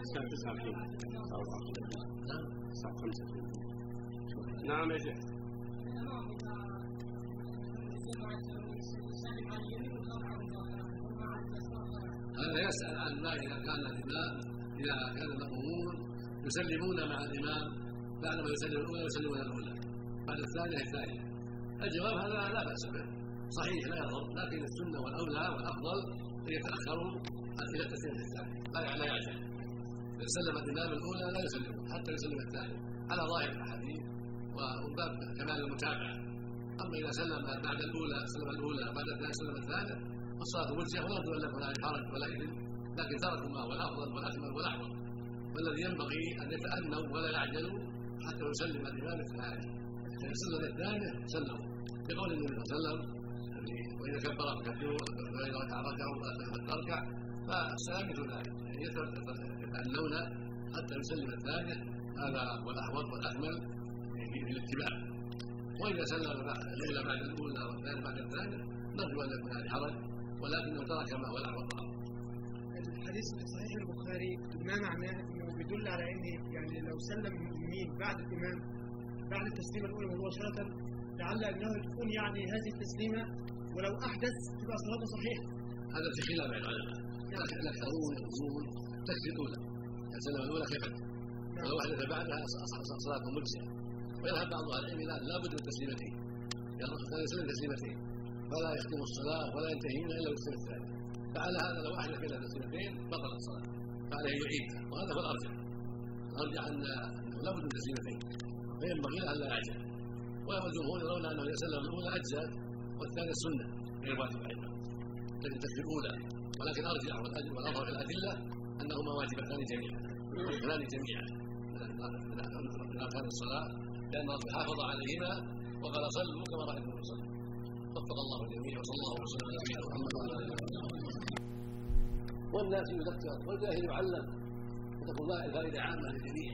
الساعة 9 الحين نعم الساعة 5 يا شيخ هذا يسأل عن ما إذا كان الإمام إذا كان المأمومون يسلمون مع الإمام بعدما يسلم الأولى يسلمون الأولى. بعد الثانية الثانية الجواب هذا لا بأس به. صحيح لا يضر. لكن السنة والأولى والأفضل أن يتأخروا التسليمة الثانية. لا لا يعجل إذا سلم الإمام الأولى لا يسلم حتى يسلم الثانية على ظاهر الأحاديث وباب كمال المتابعة. أما إذا سلم بعد الأولى سلم الأولى بعد الثانية سلم الثانية الصلاة مجزية ولا تؤلف ولا حرج ولا إثم لكن تركوا ما هو الأفضل والأكمل والأحوط والذي ينبغي أن يتأنوا ولا يعجلوا حتى يسلم الإمام الثاني. إذا سلم الثانية سلموا بقول النبي صلى الله عليه وسلم وإذا كبر فكبروا وإذا ركع ركعوا فاركع فالسلام ذلك. يعني يتأنون حتى يسلم الثانية هذا هو الأحوط والأكمل في الاتباع. وإذا سلم الأولى بعد الأولى والثانية بعد الثانية نرجو أن يكون هذه حرج. ولكنه ترك ما هو الأحوط الحديث في صحيح البخاري ما معناه إنه بيدل على إن يعني لو سلم المؤمنين بعد الإمام بعد التسليمه الأولى مباشره لعل أنه تكون يعني هذه التسليمة ولو أحدث تبقى صلاته صحيحة. هذا في خلاف بين العلماء. الاكثرون يقولون تكفي الاولى السلمه الاولى كفت ولو احدث بعدها صلاة مجزية. ويذهب بعض أهل العلم لا بد من تسليمتين يعني يسلم تسليمتين فلا يختم الصلاة ولا ينتهي منها إلا بالتسليمه الثانية فعلى هذا لو أحدث إلى تسليمتين بطلت الصلاة. فعليه يعيدها وهذا هو الأرجح. الأرجح ان لا بد من تسليمتين. فينبغي ان لا يعجل. والجمهور يرون انه اذا سلم الأولى اجزات والثانية سنة. غير واجب التي تكفي الأولى. ولكن ارجع والاظهر في الأدلة أنهما واجبتان جميعا. ركنان جميعا. من اركان الصلاة لأن الله حافظ عليهما وقال صلوا كما رايتم صلوا وفق الله الجميع وصلى الله وسلم على نبينا محمد وعلى آله والناس يذكر والجاهل يعلم وتكون الفائدة عامة للجميع.